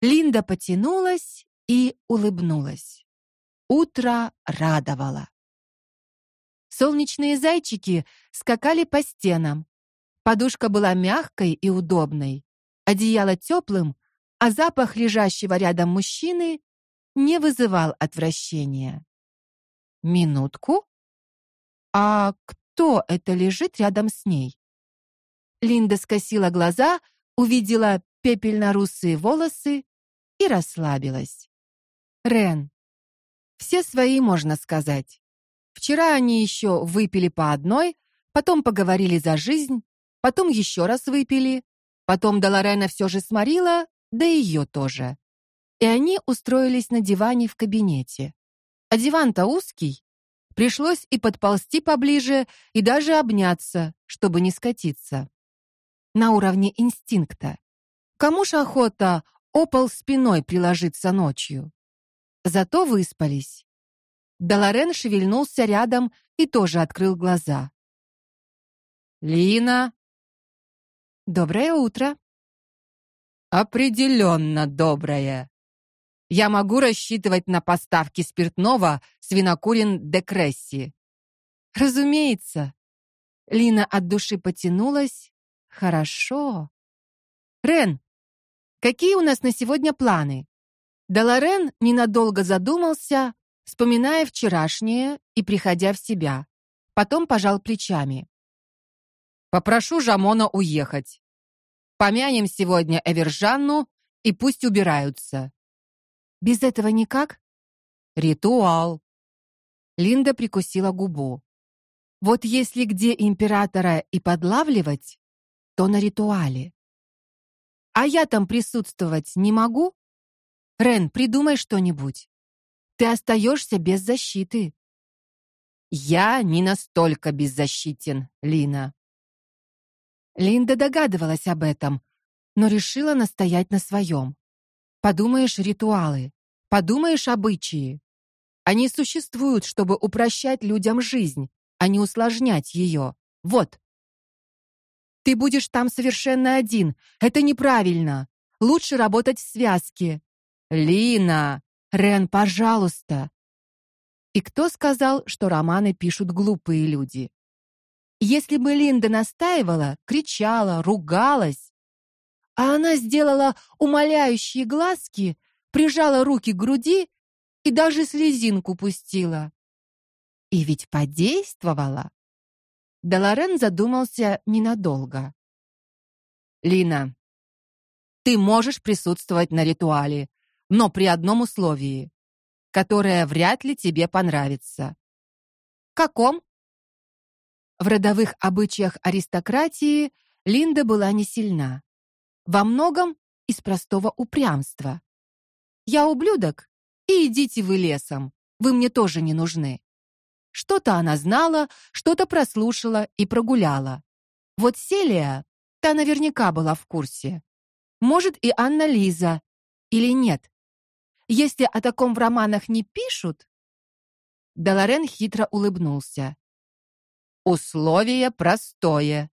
Линда потянулась и улыбнулась. Утро радовало. Солнечные зайчики скакали по стенам. Подушка была мягкой и удобной, одеяло теплым, а запах лежащего рядом мужчины не вызывал отвращения. Минутку. А кто это лежит рядом с ней? Линда скосила глаза, увидела пепельно-русые волосы и расслабилась. Рен. Все свои, можно сказать. Вчера они еще выпили по одной, потом поговорили за жизнь, потом еще раз выпили, потом Долорена все же сморила, да и ее тоже. И они устроились на диване в кабинете. А диван-то узкий, пришлось и подползти поближе, и даже обняться, чтобы не скатиться. На уровне инстинкта. Кому ж охота опол спиной приложиться ночью? Зато выспались. Долорен шевельнулся рядом и тоже открыл глаза. Лина. Доброе утро. Определенно доброе. Я могу рассчитывать на поставки спиртного с винокурен де Кресси. Разумеется. Лина от души потянулась. Хорошо. Рен, какие у нас на сегодня планы? Даларен ненадолго задумался, вспоминая вчерашнее и приходя в себя. Потом пожал плечами. Попрошу Жамона уехать. Помянем сегодня Эвержанну и пусть убираются. Без этого никак? Ритуал. Линда прикусила губу. Вот если где императора и подлавливать, то на ритуале. А я там присутствовать не могу? Рен, придумай что-нибудь. Ты остаешься без защиты. Я не настолько беззащитен, Лина. Линда догадывалась об этом, но решила настоять на своем. Подумаешь, ритуалы, подумаешь, обычаи. Они существуют, чтобы упрощать людям жизнь, а не усложнять ее. Вот. Ты будешь там совершенно один. Это неправильно. Лучше работать в связке. Лина, Рен, пожалуйста. И кто сказал, что романы пишут глупые люди? Если бы Линда настаивала, кричала, ругалась, а она сделала умоляющие глазки, прижала руки к груди и даже слезинку пустила. И ведь подействовала. Даларен задумался ненадолго. Лина, ты можешь присутствовать на ритуале, но при одном условии, которое вряд ли тебе понравится. Каком? В родовых обычаях аристократии Линда была не сильна. Во многом из простого упрямства. Я ублюдок, и идите вы лесом. Вы мне тоже не нужны. Что-то она знала, что-то прослушала и прогуляла. Вот Селия, та наверняка была в курсе. Может, и Анна Лиза или нет. Если о таком в романах не пишут, Даларен хитро улыбнулся. Условие простое.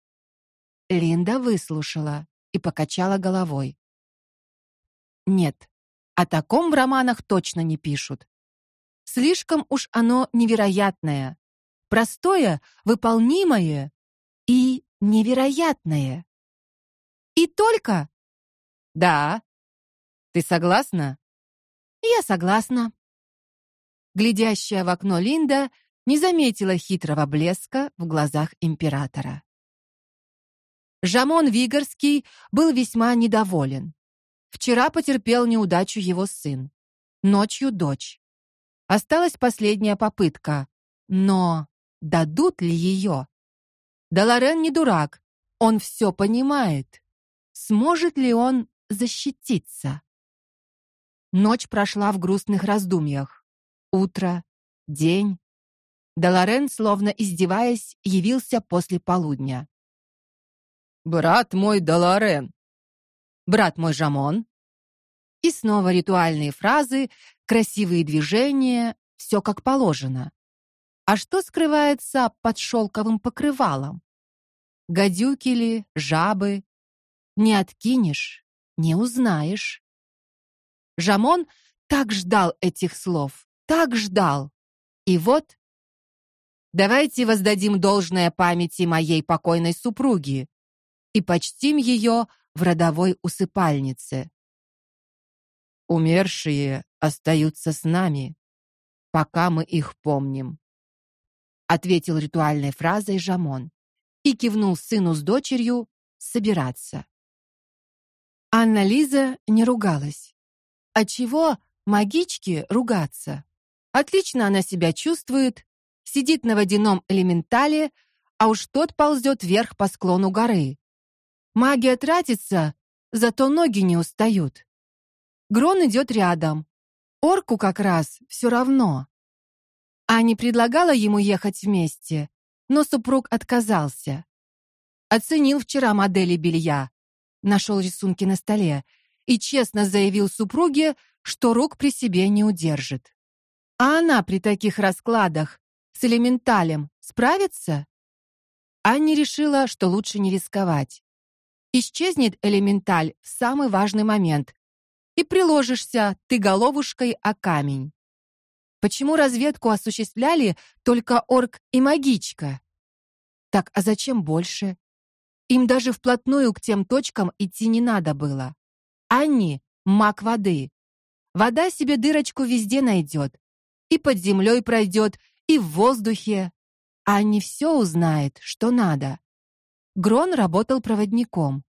Линда выслушала и покачала головой. Нет, о таком в романах точно не пишут. Слишком уж оно невероятное, простое, выполнимое и невероятное. И только Да. Ты согласна? Я согласна. Глядящая в окно Линда не заметила хитрого блеска в глазах императора. Жамон Вигорский был весьма недоволен. Вчера потерпел неудачу его сын, ночью дочь. Осталась последняя попытка, но дадут ли ее? Даларен не дурак, он все понимает. Сможет ли он защититься? Ночь прошла в грустных раздумьях. Утро, день, Даларен, словно издеваясь, явился после полудня. Брат мой Даларен. Брат мой Жамон. И снова ритуальные фразы, красивые движения, все как положено. А что скрывается под шелковым покрывалом? Гадюки ли, жабы? Не откинешь, не узнаешь. Жамон так ждал этих слов, так ждал. И вот давайте воздадим должное памяти моей покойной супруги и почтим ее в родовой усыпальнице. Умершие остаются с нами, пока мы их помним, ответил ритуальной фразой Жамон и кивнул сыну с дочерью собираться. Анна Лиза не ругалась. А чего магичке ругаться? Отлично она себя чувствует, сидит на водяном элементале, а уж тот ползет вверх по склону горы. Магия тратится, зато ноги не устают. Грон идет рядом. Орку как раз все равно. Аня предлагала ему ехать вместе, но супруг отказался. Оценил вчера модели белья, нашел рисунки на столе и честно заявил супруге, что рук при себе не удержит. А она при таких раскладах с элементалем справится? Аня решила, что лучше не рисковать. Исчезнет элементаль в самый важный момент, и приложишься ты головушкой о камень. Почему разведку осуществляли только орк и магичка? Так, а зачем больше? Им даже вплотную к тем точкам идти не надо было. Анни маг воды. Вода себе дырочку везде найдет. И под землей пройдет, и в воздухе. Анни все узнает, что надо. Грон работал проводником.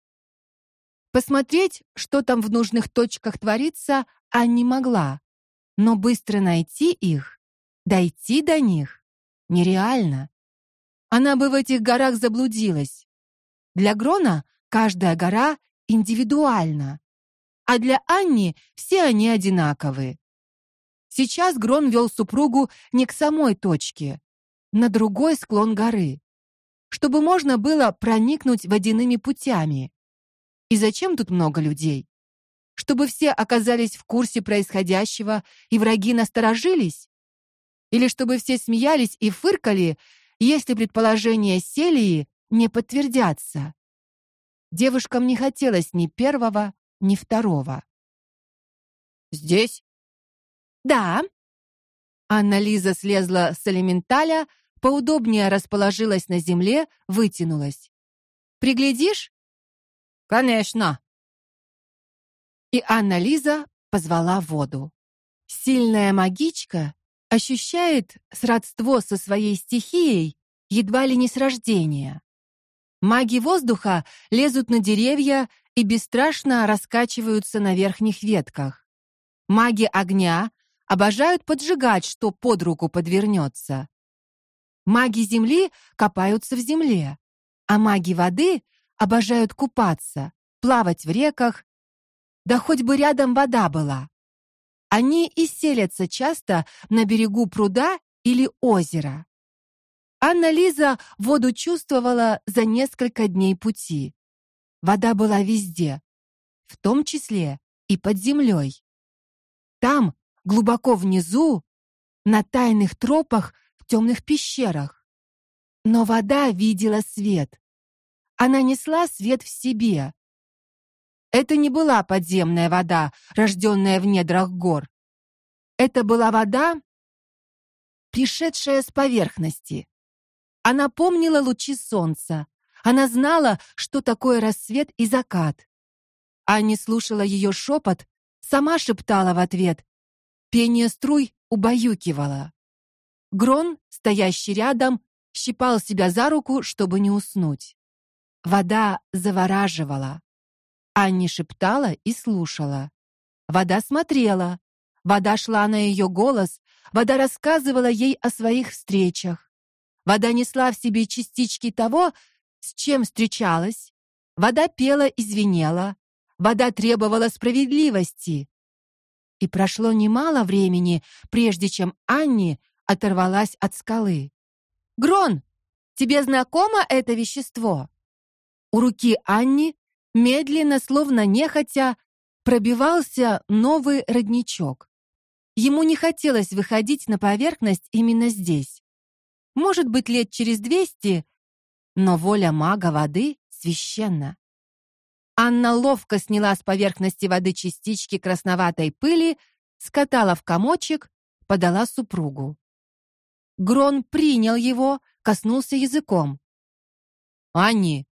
Посмотреть, что там в нужных точках творится, Анни могла, но быстро найти их, дойти до них нереально. Она бы в этих горах заблудилась. Для Грона каждая гора индивидуальна, а для Анни все они одинаковы. Сейчас Грон вел супругу не к самой точке, на другой склон горы чтобы можно было проникнуть водяными путями. И зачем тут много людей? Чтобы все оказались в курсе происходящего и враги насторожились? Или чтобы все смеялись и фыркали, если предположения Селии не подтвердятся? Девушкам не хотелось ни первого, ни второго. Здесь? Да. Анна Лиза слезла с элементаля, поудобнее расположилась на земле, вытянулась. Приглядишь? Конечно. И Анна Лиза позвала воду. Сильная магичка ощущает сродство со своей стихией едва ли не с рождения. Маги воздуха лезут на деревья и бесстрашно раскачиваются на верхних ветках. Маги огня обожают поджигать, что под руку подвернется. Маги земли копаются в земле, а маги воды обожают купаться, плавать в реках, да хоть бы рядом вода была. Они и селятся часто на берегу пруда или озера. Анна Лиза воду чувствовала за несколько дней пути. Вода была везде, в том числе и под землей. Там, глубоко внизу, на тайных тропах темных пещерах. Но вода видела свет. Она несла свет в себе. Это не была подземная вода, рожденная в недрах гор. Это была вода, пришедшая с поверхности. Она помнила лучи солнца. Она знала, что такое рассвет и закат. Аня слушала ее шепот, сама шептала в ответ. Пение струй убаюкивало. Грон, стоящий рядом, щипал себя за руку, чтобы не уснуть. Вода завораживала. Анни шептала и слушала. Вода смотрела. Вода шла на ее голос, вода рассказывала ей о своих встречах. Вода несла в себе частички того, с чем встречалась. Вода пела и звенела. Вода требовала справедливости. И прошло немало времени, прежде чем Анни оторвалась от скалы. Грон, тебе знакомо это вещество? У руки Анни медленно, словно нехотя, пробивался новый родничок. Ему не хотелось выходить на поверхность именно здесь. Может быть, лет через двести, но воля мага воды священна. Анна ловко сняла с поверхности воды частички красноватой пыли, скатала в комочек, подала супругу. Грон принял его, коснулся языком. Анни,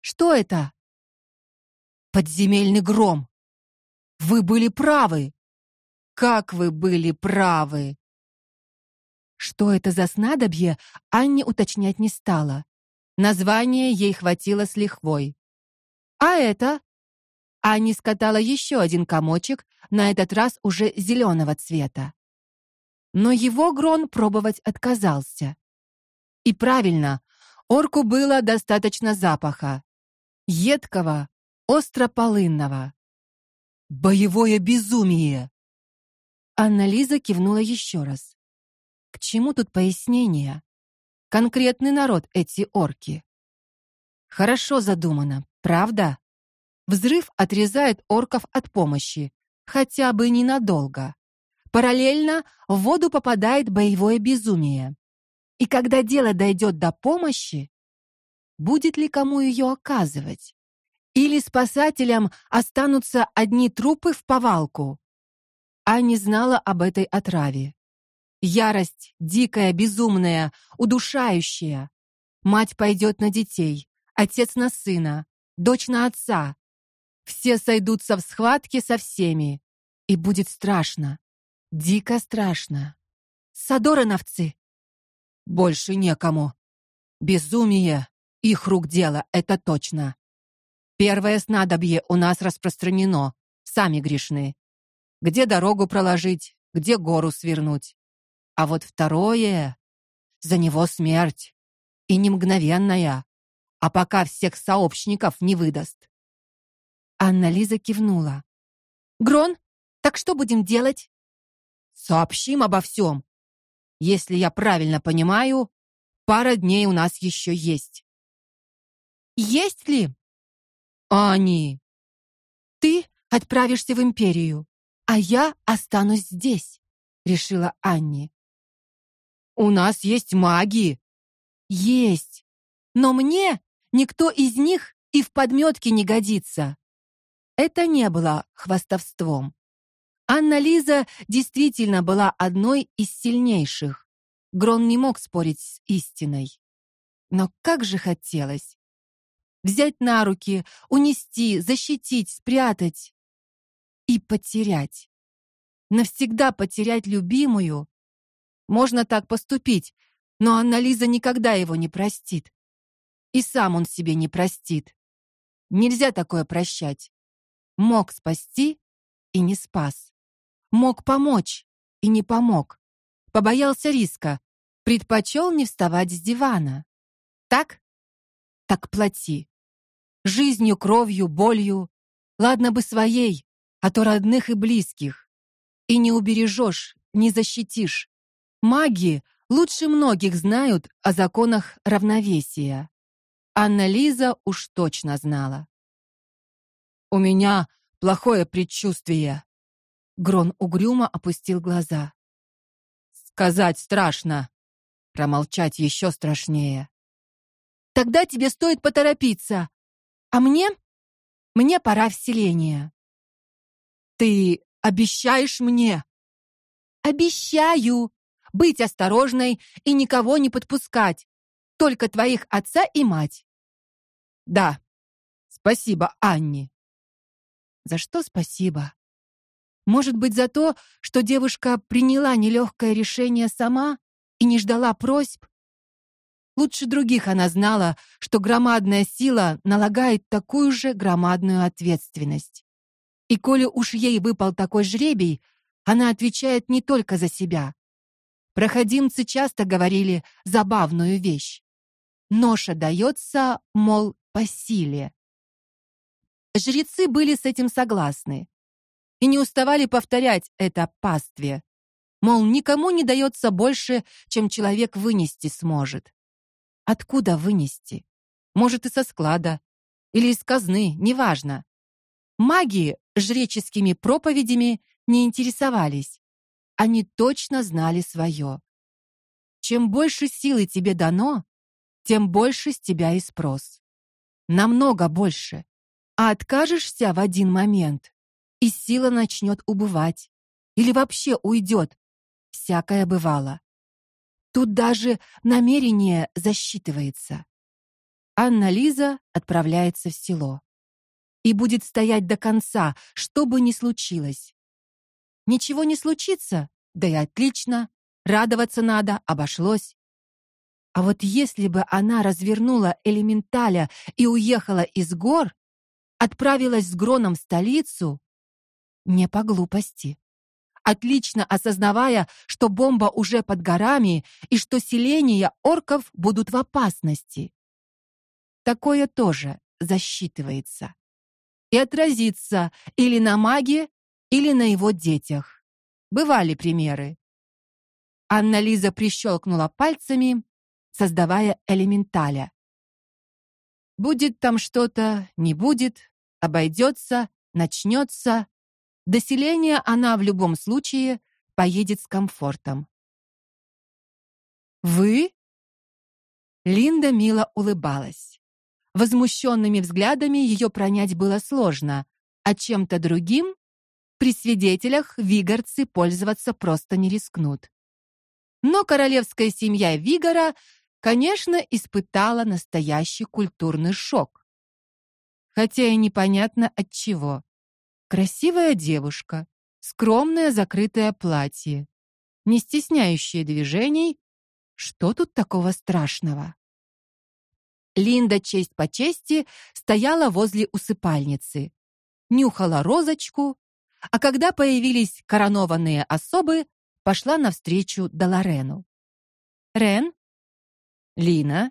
что это? Подземельный гром. Вы были правы. Как вы были правы. Что это за снадобье, Анне уточнять не стала. Название ей хватило с лихвой. А это? Анни скатала еще один комочек, на этот раз уже зеленого цвета. Но его Грон пробовать отказался. И правильно, орку было достаточно запаха едкого, остро-полынного. Боевое безумие. Анна Лиза кивнула еще раз. К чему тут пояснения? Конкретный народ эти орки. Хорошо задумано, правда? Взрыв отрезает орков от помощи, хотя бы ненадолго. Параллельно в воду попадает боевое безумие. И когда дело дойдет до помощи, будет ли кому ее оказывать? Или спасателям останутся одни трупы в повалку? Аня знала об этой отраве. Ярость дикая, безумная, удушающая. Мать пойдет на детей, отец на сына, дочь на отца. Все сойдутся в схватке со всеми, и будет страшно. Дико страшно. Садорановцы больше некому. Безумие их рук дело, это точно. Первое снадобье у нас распространено, сами грешны. Где дорогу проложить, где гору свернуть. А вот второе за него смерть, и не мгновенная, а пока всех сообщников не выдаст. Анна Лиза кивнула. Грон, так что будем делать? Сообщим обо всем. Если я правильно понимаю, пара дней у нас еще есть. Есть ли? Ани, ты отправишься в империю, а я останусь здесь, решила Анни. У нас есть маги. Есть. Но мне никто из них и в подметки не годится. Это не было хвастовством. Анна Лиза действительно была одной из сильнейших. Грон не мог спорить с истиной. Но как же хотелось взять на руки, унести, защитить, спрятать и потерять. Навсегда потерять любимую. Можно так поступить, но Анна-Лиза никогда его не простит. И сам он себе не простит. Нельзя такое прощать. Мог спасти и не спас. Мог помочь и не помог. Побоялся риска, предпочел не вставать с дивана. Так? Так плати жизнью, кровью, болью, ладно бы своей, а то родных и близких. И не убережешь, не защитишь. Маги лучше многих знают о законах равновесия. Анна Лиза уж точно знала. У меня плохое предчувствие. Грон угрюмо опустил глаза. Сказать страшно, промолчать еще страшнее. Тогда тебе стоит поторопиться, а мне? Мне пора в селение. Ты обещаешь мне? Обещаю быть осторожной и никого не подпускать. Только твоих отца и мать. Да. Спасибо, Анни. За что спасибо? Может быть, за то, что девушка приняла нелегкое решение сама и не ждала просьб? Лучше других она знала, что громадная сила налагает такую же громадную ответственность. И коли уж ей выпал такой жребий, она отвечает не только за себя. Проходимцы часто говорили забавную вещь. Ноша дается, мол, по силе. Жрецы были с этим согласны и не уставали повторять это пастве. Мол, никому не дается больше, чем человек вынести сможет. Откуда вынести? Может, и со склада или из казны, неважно. Маги жреческими проповедями не интересовались. Они точно знали свое. Чем больше силы тебе дано, тем больше с тебя и спрос. Намного больше. А откажешься в один момент, и сила начнет убывать или вообще уйдет. Всякое бывало. Тут даже намерение засчитывается. Анна Лиза отправляется в село и будет стоять до конца, что бы ни случилось. Ничего не случится, да и отлично. Радоваться надо, обошлось. А вот если бы она развернула элементаля и уехала из гор, отправилась с Гроном в столицу, не по глупости, отлично осознавая, что бомба уже под горами и что селения орков будут в опасности. Такое тоже засчитывается и отразится или на маге, или на его детях. Бывали примеры. Анна Лиза прищелкнула пальцами, создавая элементаля. Будет там что-то, не будет, обойдется, начнется. До селения она в любом случае поедет с комфортом. Вы? Линда мило улыбалась. Возмущенными взглядами ее пронять было сложно, а чем-то другим при свидетелях вигорцы пользоваться просто не рискнут. Но королевская семья Вигора, конечно, испытала настоящий культурный шок. Хотя и непонятно от чего. Красивая девушка, скромное закрытое платье, не стесняющее движений. Что тут такого страшного? Линда честь по чести стояла возле усыпальницы, нюхала розочку, а когда появились коронованные особы, пошла навстречу Даларену. Рен, Лина,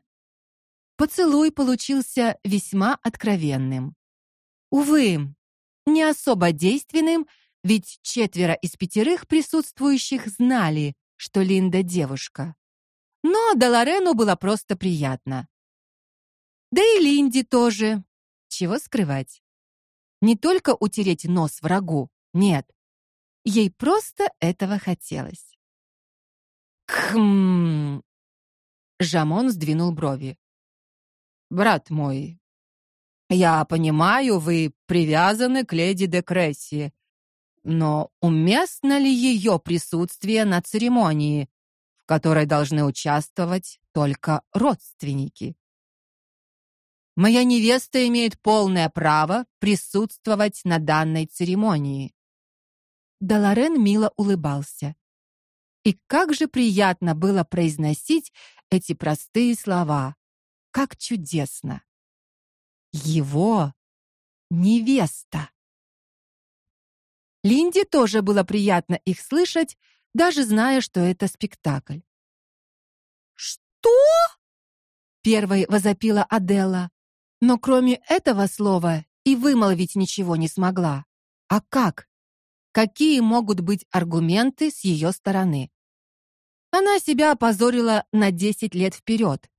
поцелуй получился весьма откровенным. Увы, не особо действенным, ведь четверо из пятерых присутствующих знали, что Линда девушка. Но Даларену было просто приятно. Да и Линде тоже. Чего скрывать? Не только утереть нос врагу, нет. Ей просто этого хотелось. Хм. Жамон сдвинул брови. Брат мой, я понимаю, вы привязаны к леди де Кресси, но уместно ли ее присутствие на церемонии, в которой должны участвовать только родственники? Моя невеста имеет полное право присутствовать на данной церемонии. Даларен мило улыбался. И как же приятно было произносить эти простые слова. Как чудесно. Его невеста. Линде тоже было приятно их слышать, даже зная, что это спектакль. Что? первой возопила Аделла но кроме этого слова и вымолвить ничего не смогла. А как? Какие могут быть аргументы с ее стороны? Она себя опозорила на 10 лет вперед.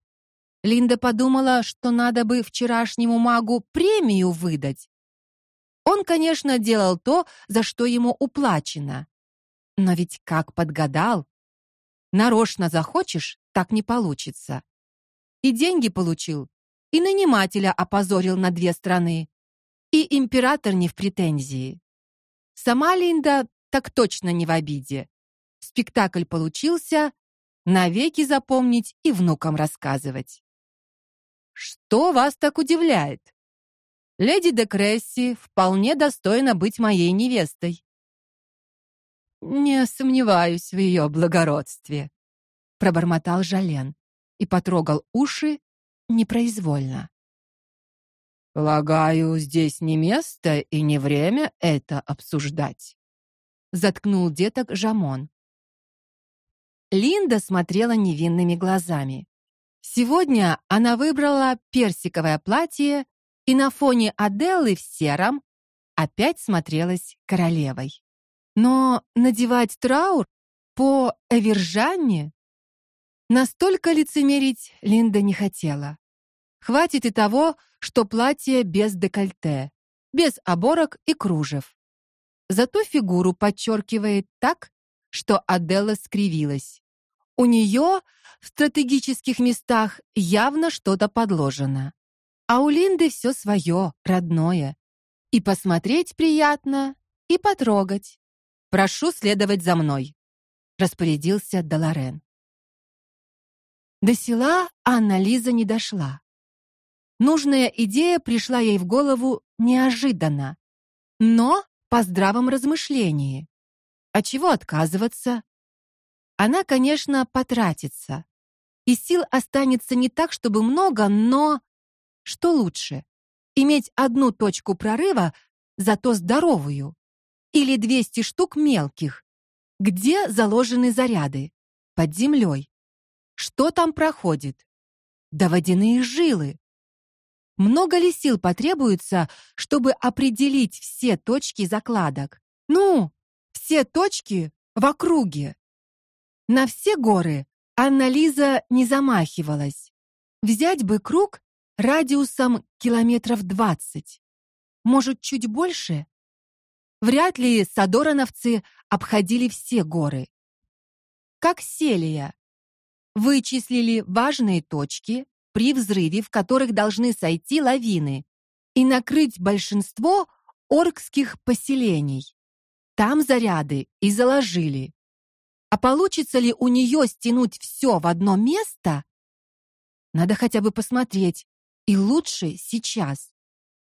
Линда подумала, что надо бы вчерашнему магу премию выдать. Он, конечно, делал то, за что ему уплачено. Но ведь как подгадал. Нарочно захочешь, так не получится. И деньги получил, и нанимателя опозорил на две страны. И император не в претензии. Сама Линда так точно не в обиде. Спектакль получился, навеки запомнить и внукам рассказывать. Что вас так удивляет? Леди де Кресси вполне достойна быть моей невестой. Не сомневаюсь в ее благородстве, пробормотал Жален и потрогал уши непроизвольно. Полагаю, здесь не место и не время это обсуждать, заткнул деток Жамон. Линда смотрела невинными глазами. Сегодня она выбрала персиковое платье и на фоне Аделлы в сером опять смотрелась королевой. Но надевать траур по Эвержанне настолько лицемерить Линда не хотела. Хватит и того, что платье без декольте, без оборок и кружев. Зато фигуру подчеркивает так, что Аделла скривилась. У нее в стратегических местах явно что-то подложено. А у Линды все свое, родное. И посмотреть приятно, и потрогать. Прошу следовать за мной, распорядился Долорен. До села Анна Лиза не дошла. Нужная идея пришла ей в голову неожиданно, но по здравом размышлении. А чего отказываться? Она, конечно, потратится. И сил останется не так, чтобы много, но что лучше? Иметь одну точку прорыва, зато здоровую, или 200 штук мелких. Где заложены заряды? Под землей. Что там проходит? Да водяные жилы. Много ли сил потребуется, чтобы определить все точки закладок? Ну, все точки в округе. На все горы Анна Лиза не замахивалась. Взять бы круг радиусом километров двадцать, может, чуть больше. Вряд ли садорановцы обходили все горы. Как Селия вычислили важные точки, при взрыве в которых должны сойти лавины и накрыть большинство оркских поселений. Там заряды и заложили. А получится ли у нее стянуть все в одно место? Надо хотя бы посмотреть, и лучше сейчас.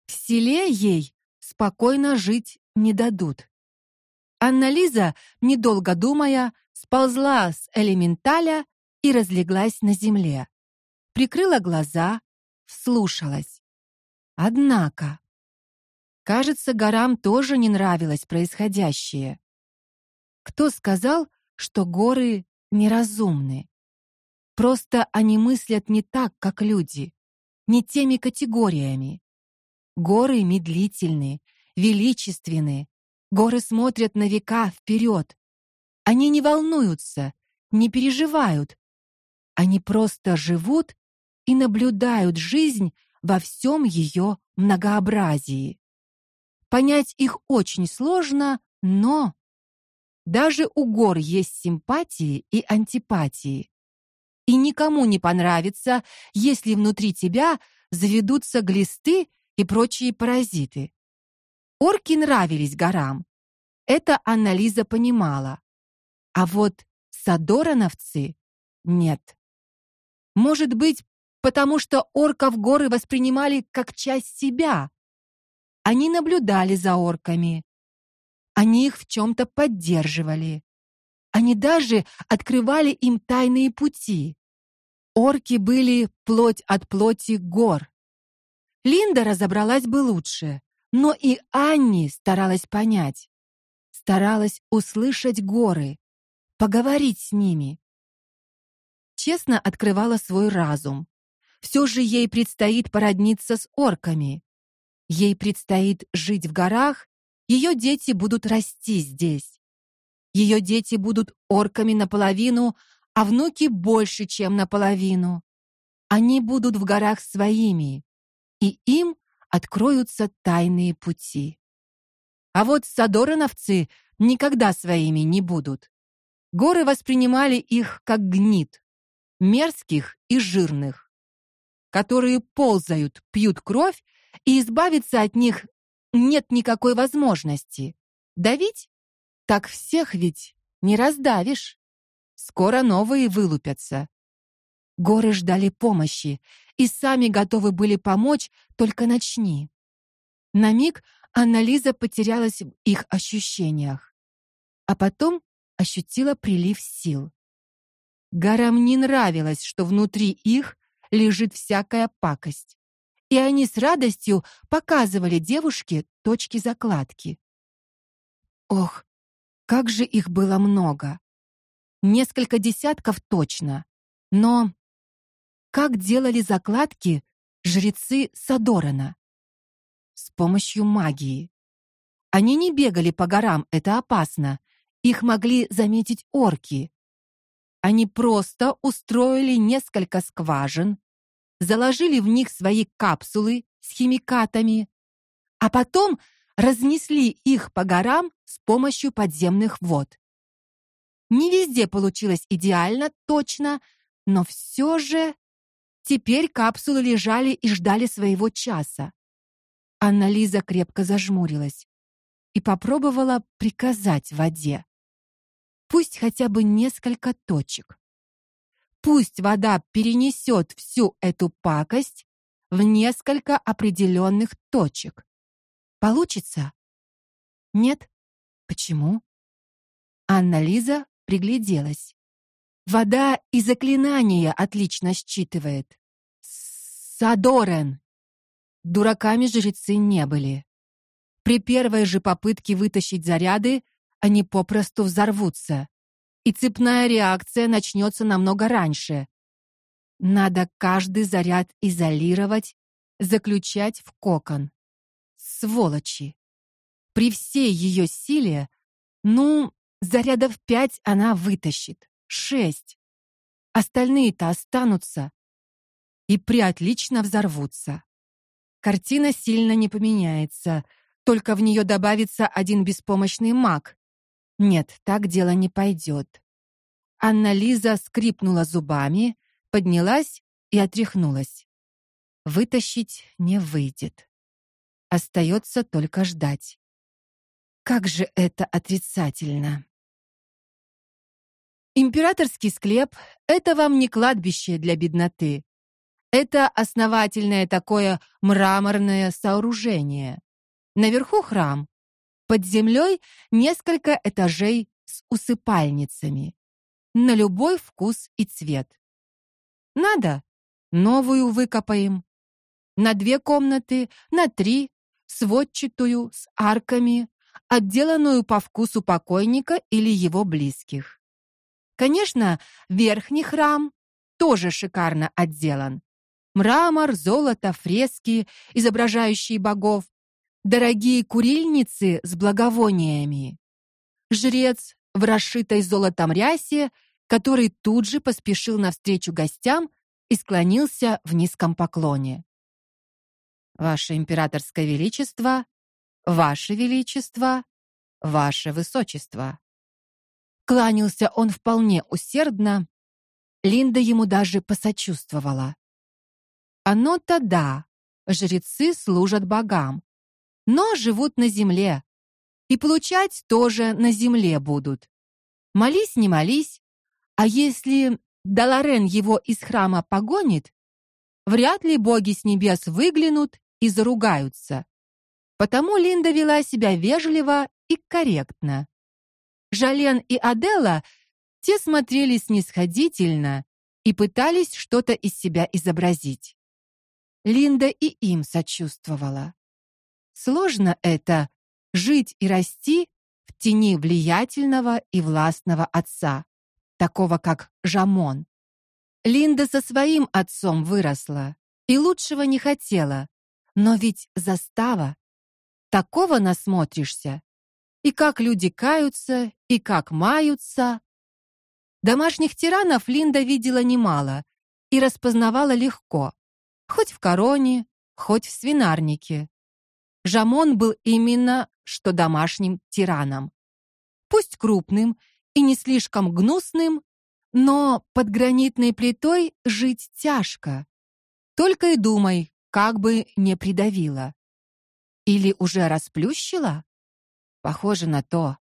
В селе ей спокойно жить не дадут. Анна-Лиза, недолго думая, сползла с элементаля и разлеглась на земле. Прикрыла глаза, вслушалась. Однако, кажется, горам тоже не нравилось происходящее. Кто сказал, что горы неразумны? Просто они мыслят не так, как люди, не теми категориями. Горы медлительны, величественны. Горы смотрят на века вперед. Они не волнуются, не переживают. Они просто живут и наблюдают жизнь во всем ее многообразии. Понять их очень сложно, но даже у гор есть симпатии и антипатии. И никому не понравится, если внутри тебя заведутся глисты и прочие паразиты. Орки нравились горам. Это Анна-Лиза понимала. А вот садорановцы нет. Может быть, потому что орков горы воспринимали как часть себя. Они наблюдали за орками. Они их в чем то поддерживали. Они даже открывали им тайные пути. Орки были плоть от плоти гор. Линда разобралась бы лучше, но и Анни старалась понять, старалась услышать горы, поговорить с ними. Честно открывала свой разум. Все же ей предстоит породниться с орками. Ей предстоит жить в горах, ее дети будут расти здесь. Ее дети будут орками наполовину, а внуки больше, чем наполовину. Они будут в горах своими, и им откроются тайные пути. А вот садорановцы никогда своими не будут. Горы воспринимали их как гнид, мерзких и жирных, которые ползают, пьют кровь, и избавиться от них нет никакой возможности. Давить? Так всех ведь не раздавишь. Скоро новые вылупятся. Горы ждали помощи и сами готовы были помочь, только начни. На миг Анна-Лиза потерялась в их ощущениях, а потом ощутила прилив сил. Горам не нравилось, что внутри их лежит всякая пакость. И они с радостью показывали девушке точки закладки. Ох, как же их было много. Несколько десятков точно. Но как делали закладки жрецы Садорана? С помощью магии. Они не бегали по горам, это опасно. Их могли заметить орки. Они просто устроили несколько скважин, заложили в них свои капсулы с химикатами, а потом разнесли их по горам с помощью подземных вод. Не везде получилось идеально, точно, но все же Теперь капсулы лежали и ждали своего часа. Анна-Лиза крепко зажмурилась и попробовала приказать воде. Пусть хотя бы несколько точек. Пусть вода перенесет всю эту пакость в несколько определенных точек. Получится? Нет? Почему? Анна-Лиза пригляделась. Вода и заклинания отлично считывает. Садорен. Дураками жрецы не были. При первой же попытке вытащить заряды они попросту взорвутся и цепная реакция начнется намного раньше. Надо каждый заряд изолировать, заключать в кокон. Сволочи. При всей ее силе, ну, зарядов пять она вытащит. Шесть. Остальные-то останутся и приотлично взорвутся. Картина сильно не поменяется, только в нее добавится один беспомощный маг, нет, так дело не пойдет. Анна-Лиза скрипнула зубами, поднялась и отряхнулась. Вытащить не выйдет. Остается только ждать. Как же это отрицательно. Императорский склеп это вам не кладбище для бедноты. Это основательное такое мраморное сооружение. Наверху храм, под землей несколько этажей с усыпальницами. На любой вкус и цвет. Надо новую выкопаем. На две комнаты, на три, сводчатую с арками, отделанную по вкусу покойника или его близких. Конечно, верхний храм тоже шикарно отделан. Мрамор, золото, фрески, изображающие богов, дорогие курильницы с благовониями. Жрец в расшитой золотом рясе, который тут же поспешил навстречу гостям и склонился в низком поклоне. Ваше императорское величество, ваше величество, ваше высочество. Кланялся он вполне усердно. Линда ему даже посочувствовала. Оно-то да, жрецы служат богам, но живут на земле. И получать тоже на земле будут. Молись, не молись, а если Даларен его из храма погонит, вряд ли боги с небес выглянут и заругаются. Потому Линда вела себя вежливо и корректно. Жален и Адела те смотрели снисходительно и пытались что-то из себя изобразить. Линда и им сочувствовала. Сложно это жить и расти в тени влиятельного и властного отца, такого как Жамон. Линда со своим отцом выросла и лучшего не хотела, но ведь застава такого насмотришься. И как люди каются, и как маются. Домашних тиранов Линда видела немало и распознавала легко, хоть в короне, хоть в свинарнике. Жамон был именно что домашним тираном. Пусть крупным и не слишком гнусным, но под гранитной плитой жить тяжко. Только и думай, как бы не придавило. Или уже расплющила? Похоже на то.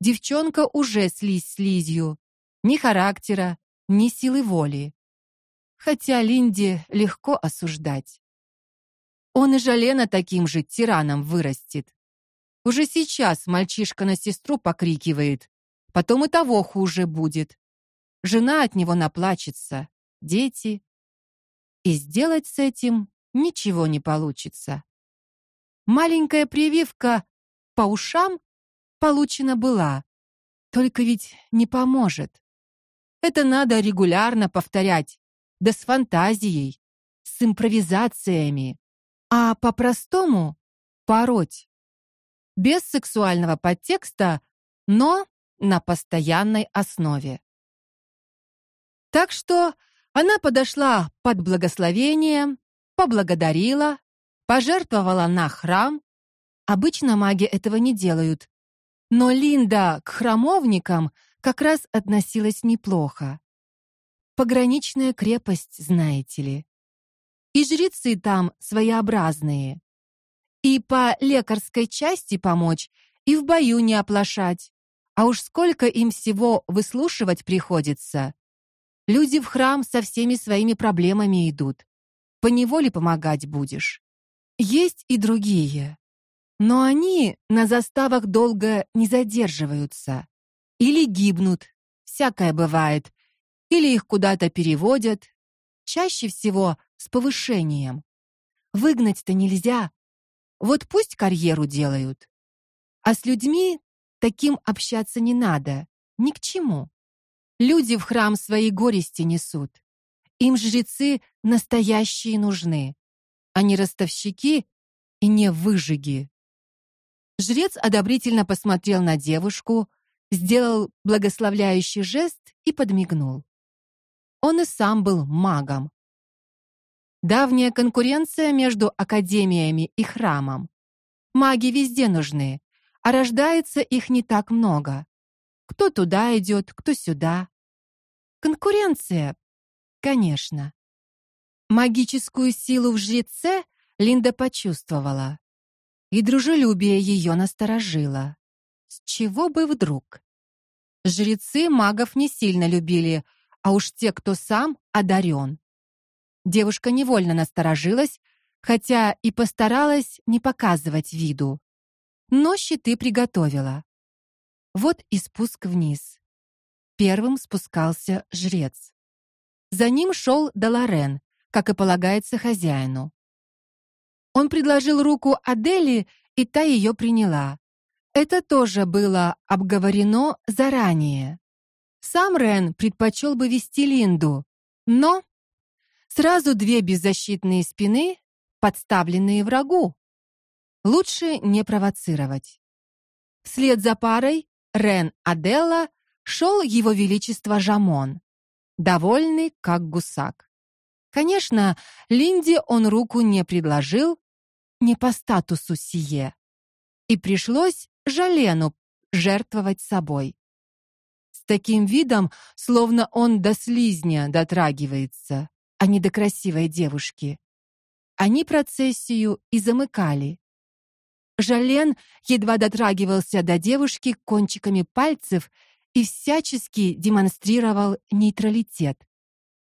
Девчонка уже слизь слизью, ни характера, ни силы воли. Хотя Линде легко осуждать. Он и Жалена таким же тираном вырастет. Уже сейчас мальчишка на сестру покрикивает, потом и того хуже будет. Жена от него наплачется, дети. И сделать с этим ничего не получится. Маленькая прививка по ушам получена была, только ведь не поможет. Это надо регулярно повторять, да с фантазией, с импровизациями а по-простому пороть. Без сексуального подтекста, но на постоянной основе. Так что она подошла под благословение, поблагодарила, пожертвовала на храм. Обычно маги этого не делают, но Линда к храмовникам как раз относилась неплохо. Пограничная крепость, знаете ли. И жрецы там своеобразные. и по лекарской части помочь, и в бою не оплошать. А уж сколько им всего выслушивать приходится. Люди в храм со всеми своими проблемами идут. По неволе помогать будешь. Есть и другие. Но они на заставах долго не задерживаются или гибнут. Всякое бывает. Или их куда-то переводят, чаще всего с повышением. Выгнать-то нельзя. Вот пусть карьеру делают. А с людьми таким общаться не надо, ни к чему. Люди в храм свои горести несут. Им жрецы настоящие нужны, а не ростовщики и не выжиги. Жрец одобрительно посмотрел на девушку, сделал благословляющий жест и подмигнул. Он и сам был магом. Давняя конкуренция между академиями и храмом. Маги везде нужны, а рождается их не так много. Кто туда идет, кто сюда. Конкуренция, конечно. Магическую силу в жреце Линда почувствовала, и дружелюбие ее насторожило. С чего бы вдруг? Жрецы магов не сильно любили, а уж те, кто сам одарен. Девушка невольно насторожилась, хотя и постаралась не показывать виду. Но щиты приготовила. Вот и спуск вниз. Первым спускался жрец. За ним шел Даларен, как и полагается хозяину. Он предложил руку Адели, и та ее приняла. Это тоже было обговорено заранее. Сам Рен предпочел бы вести Линду, но сразу две беззащитные спины, подставленные врагу. Лучше не провоцировать. Вслед за парой Рен Аделла шел его величество Жамон, довольный как гусак. Конечно, Линде он руку не предложил, не по статусу сие. И пришлось Жалену жертвовать собой. С таким видом, словно он до слизня дотрагивается, а не до красивой девушки. Они процессию и замыкали. Жален едва дотрагивался до девушки кончиками пальцев и всячески демонстрировал нейтралитет.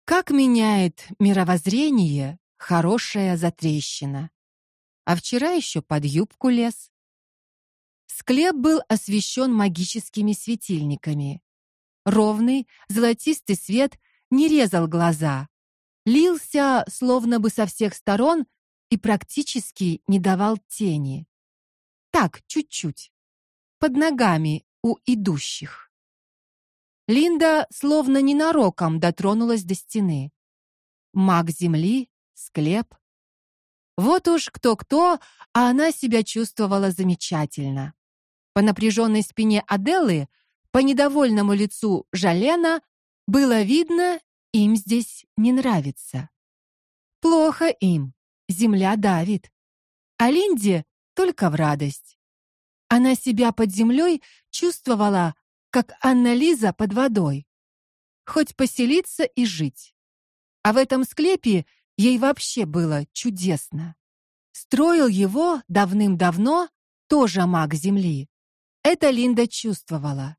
Как меняет мировоззрение хорошая затрещина. А вчера еще под юбку лез. Склеп был освещен магическими светильниками. Ровный золотистый свет не резал глаза, лился словно бы со всех сторон и практически не давал тени. Так, чуть-чуть. Под ногами у идущих. Линда словно ненароком дотронулась до стены. Маг земли, склеп. Вот уж кто-кто, а она себя чувствовала замечательно. По напряженной спине Аделы, по недовольному лицу Жалена было видно, им здесь не нравится. Плохо им. Земля давит. А Линде только в радость. Она себя под землей чувствовала как Анна-Лиза под водой. Хоть поселиться и жить. А в этом склепе ей вообще было чудесно. Строил его давным-давно тоже маг земли. Это Линда чувствовала.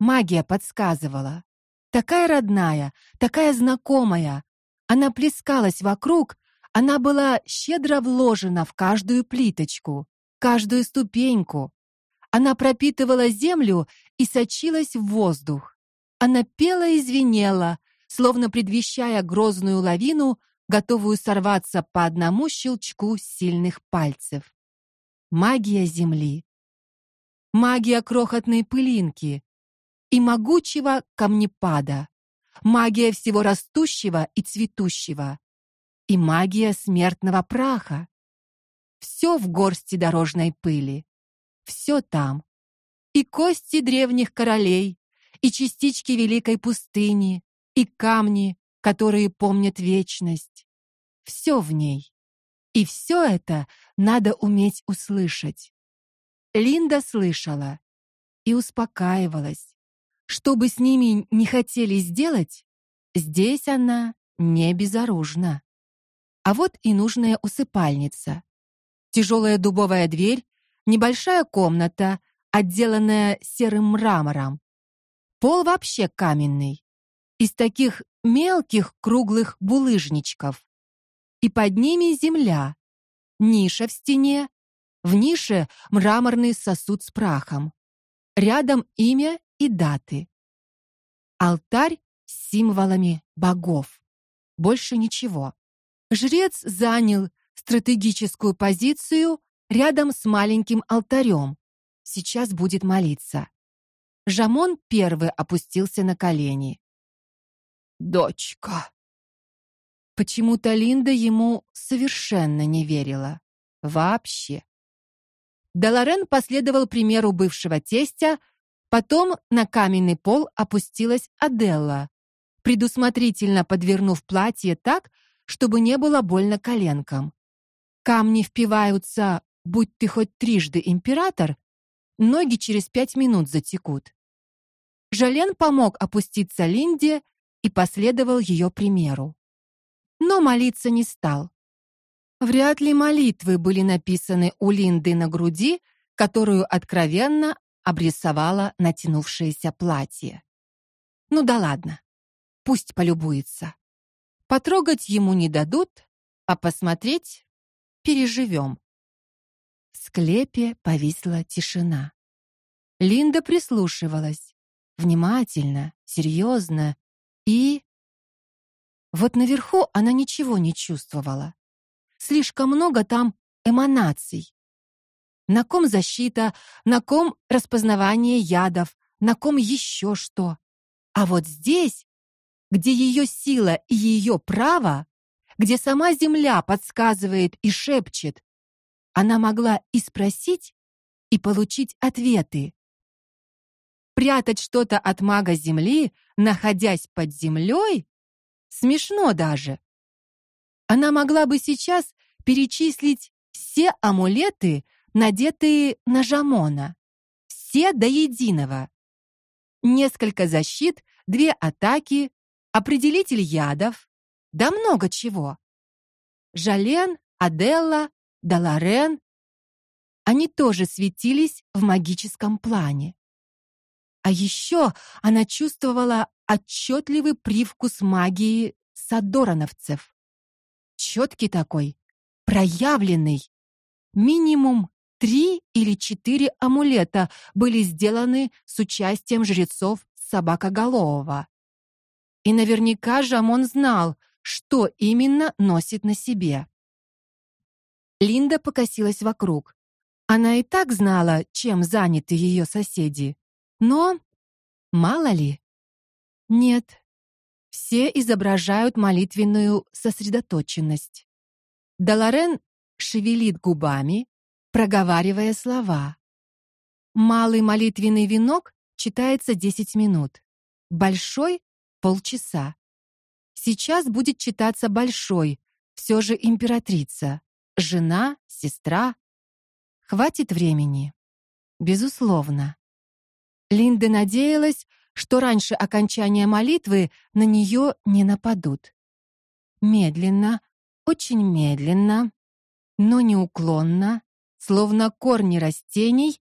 Магия подсказывала. Такая родная, такая знакомая. Она плескалась вокруг, она была щедро вложена в каждую плиточку, каждую ступеньку, она пропитывала землю и сочилась в воздух. Она пела и звенела, словно предвещая грозную лавину, готовую сорваться по одному щелчку сильных пальцев. Магия земли. Магия крохотной пылинки и могучего камнепада. Магия всего растущего и цветущего. И магия смертного праха. Все в горсти дорожной пыли. Все там. И кости древних королей, и частички великой пустыни, и камни, которые помнят вечность. Все в ней. И все это надо уметь услышать. Линда слышала и успокаивалась. Что бы с ними не хотели сделать, здесь она не безоружна. А вот и нужная усыпальница. Тяжелая дубовая дверь, небольшая комната, отделанная серым мрамором. Пол вообще каменный, из таких мелких круглых булыжничков. И под ними земля. Ниша в стене, в нише мраморный сосуд с прахом. Рядом имя и даты. Алтарь с символами богов. Больше ничего. Жрец занял стратегическую позицию рядом с маленьким алтарем. Сейчас будет молиться. Жамон первый опустился на колени. Дочка. Почему-то Линда ему совершенно не верила. Вообще. Даларен последовал примеру бывшего тестя, потом на каменный пол опустилась Аделла, предусмотрительно подвернув платье так, чтобы не было больно коленкам. Камни впиваются, будь ты хоть трижды император, ноги через пять минут затекут. Жален помог опуститься Линде и последовал ее примеру. Но молиться не стал. Вряд ли молитвы были написаны у Линды на груди, которую откровенно обрисовала натянувшееся платье. Ну да ладно. Пусть полюбуется. Потрогать ему не дадут, а посмотреть переживем. В склепе повисла тишина. Линда прислушивалась, внимательно, серьезно и вот наверху она ничего не чувствовала. Слишком много там эманаций. На ком защита, на ком распознавание ядов, на ком еще что. А вот здесь, где ее сила и ее право, где сама земля подсказывает и шепчет, она могла и спросить, и получить ответы. Прятать что-то от мага земли, находясь под землей, смешно даже. Она могла бы сейчас перечислить все амулеты, надетые на Жамона. Все до единого. Несколько защит, две атаки, определитель ядов, да много чего. Жален, Аделла, Даларен они тоже светились в магическом плане. А еще она чувствовала отчетливый привкус магии садорановцев четкий такой, проявленный. Минимум три или четыре амулета были сделаны с участием жрецов собакоголового. И наверняка Жамон знал, что именно носит на себе. Линда покосилась вокруг. Она и так знала, чем заняты ее соседи. Но мало ли. Нет, все изображают молитвенную сосредоточенность. Даларен шевелит губами, проговаривая слова. Малый молитвенный венок читается 10 минут, большой полчаса. Сейчас будет читаться большой, все же императрица, жена, сестра. Хватит времени. Безусловно. Линда надеялась, что раньше окончания молитвы на нее не нападут. Медленно, очень медленно, но неуклонно, словно корни растений,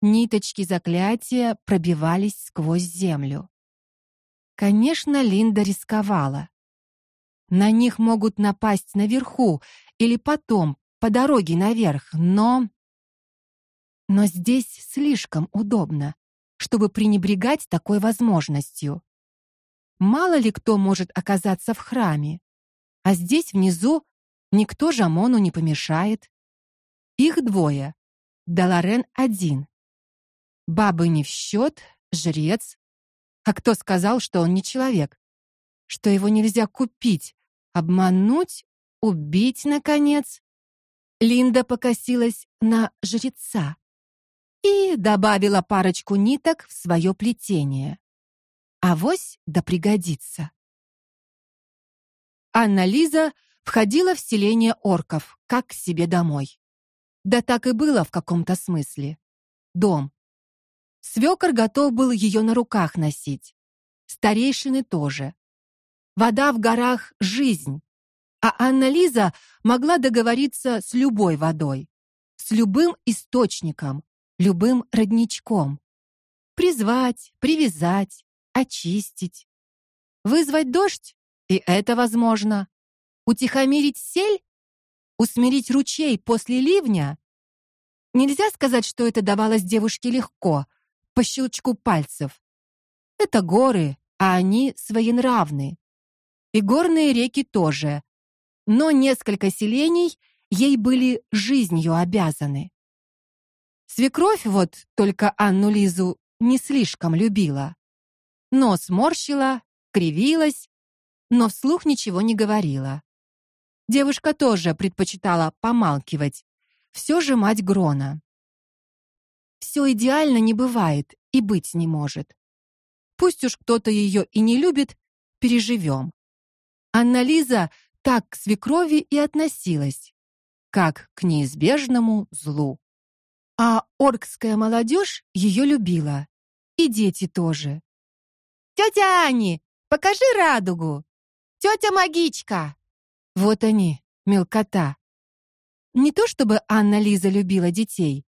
ниточки заклятия пробивались сквозь землю. Конечно, Линда рисковала. На них могут напасть наверху или потом по дороге наверх, но но здесь слишком удобно чтобы пренебрегать такой возможностью. Мало ли кто может оказаться в храме, а здесь внизу никто Жамону не помешает. Их двое. Даларен один. Бабы не в счет, жрец. А кто сказал, что он не человек? Что его нельзя купить, обмануть, убить наконец? Линда покосилась на жреца и добавила парочку ниток в свое плетение. Авось да пригодится. Анна Лиза входила в селение орков, как к себе домой. Да так и было в каком-то смысле. Дом. Свекор готов был ее на руках носить. Старейшины тоже. Вода в горах жизнь. А Анна Лиза могла договориться с любой водой. с любым источником, любым родничком. Призвать, привязать, очистить. Вызвать дождь и это возможно. Утихомирить сель, усмирить ручей после ливня. Нельзя сказать, что это давалось девушке легко, по щелчку пальцев. Это горы, а они своенравны. И горные реки тоже. Но несколько селений ей были жизнью обязаны. Свекровь вот только Анну Лизу не слишком любила. Нос морщила, кривилась, но вслух ничего не говорила. Девушка тоже предпочитала помалкивать. Все же мать Грона. Все идеально не бывает и быть не может. Пусть уж кто-то ее и не любит, переживем. Анна Лиза так к свекрови и относилась, как к неизбежному злу. А оркская молодежь ее любила, и дети тоже. Тетя Ани, покажи радугу. Тетя магичка. Вот они, мелкота. Не то чтобы Анна Лиза любила детей,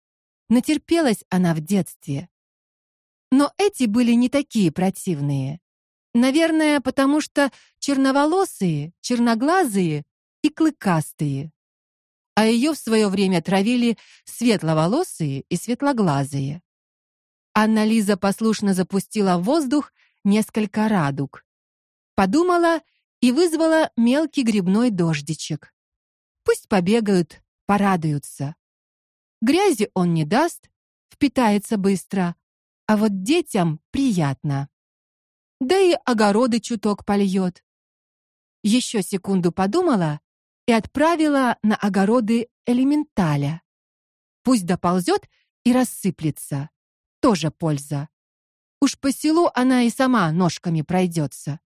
натерпелась она в детстве. Но эти были не такие противные. Наверное, потому что черноволосые, черноглазые и клыкастые. А ее в свое время травили светловолосые и светлоглазые. Анна Лиза послушно запустила в воздух несколько радуг. Подумала и вызвала мелкий грибной дождичек. Пусть побегают, порадуются. Грязи он не даст, впитается быстро, а вот детям приятно. Да и огороды чуток польет. Еще секунду подумала и отправила на огороды элементаля. Пусть доползет и рассыплется. Тоже польза. Уж по селу она и сама ножками пройдется.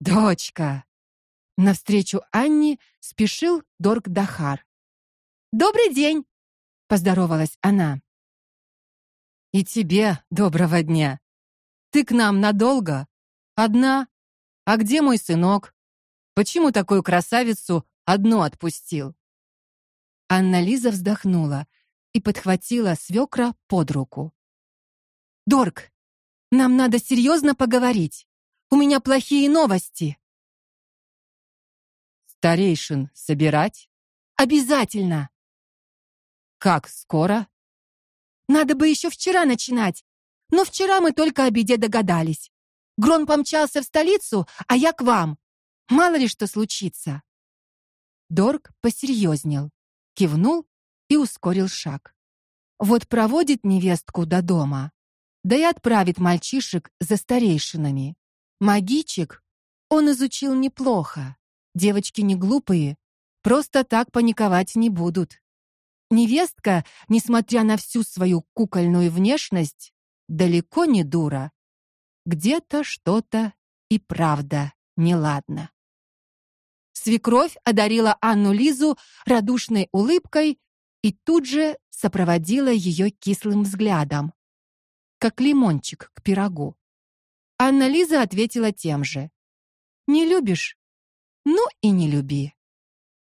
Дочка. Навстречу Анне спешил Дорг Дахар. Добрый день, поздоровалась она. И тебе доброго дня. Ты к нам надолго? Одна? А где мой сынок? Почему такую красавицу одну отпустил? Анна Лиза вздохнула и подхватила свекра под руку. Дорг, нам надо серьезно поговорить. У меня плохие новости. Старейшин собирать? Обязательно. Как скоро? Надо бы еще вчера начинать. Но вчера мы только о беде догадались. Грон помчался в столицу, а я к вам. Мало ли что случится. Дорг посерьезнел, кивнул и ускорил шаг. Вот проводит невестку до дома, да и отправит мальчишек за старейшинами. Магичек он изучил неплохо. Девочки не глупые, просто так паниковать не будут. Невестка, несмотря на всю свою кукольную внешность, далеко не дура. Где-то что-то и правда неладно. Свекровь одарила Анну Лизу радушной улыбкой и тут же сопроводила ее кислым взглядом, как лимончик к пирогу. Анна Лиза ответила тем же. Не любишь? Ну и не люби.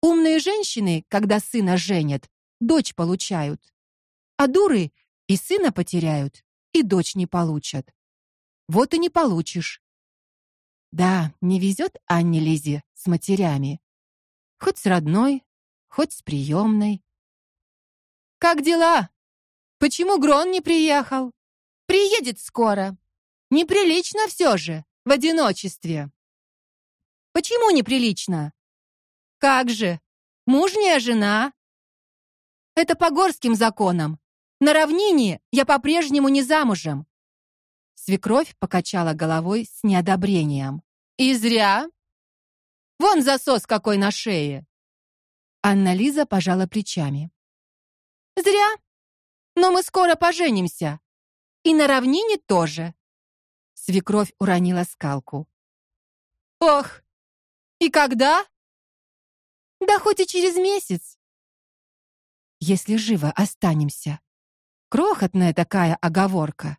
Умные женщины, когда сына женят, дочь получают. А дуры и сына потеряют, и дочь не получат. Вот и не получишь. Да, не везет Анне Лизе с матерями. Хоть с родной, хоть с приемной. Как дела? Почему Грон не приехал? Приедет скоро. Неприлично все же в одиночестве. Почему неприлично? Как же? Мужняя жена. Это по горским законам. На равнине я по-прежнему не замужем. Свекровь покачала головой с неодобрением. И зря. Вон засос какой на шее. Анна Лиза пожала плечами. Зря. Но мы скоро поженимся. И на равнине тоже. Свекровь уронила скалку. Ох. И когда? Да хоть и через месяц. Если живо останемся. Крохотная такая оговорка.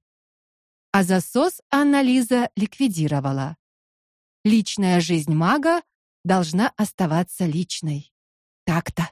А засос Анна Лиза ликвидировала. Личная жизнь мага должна оставаться личной. Так-то.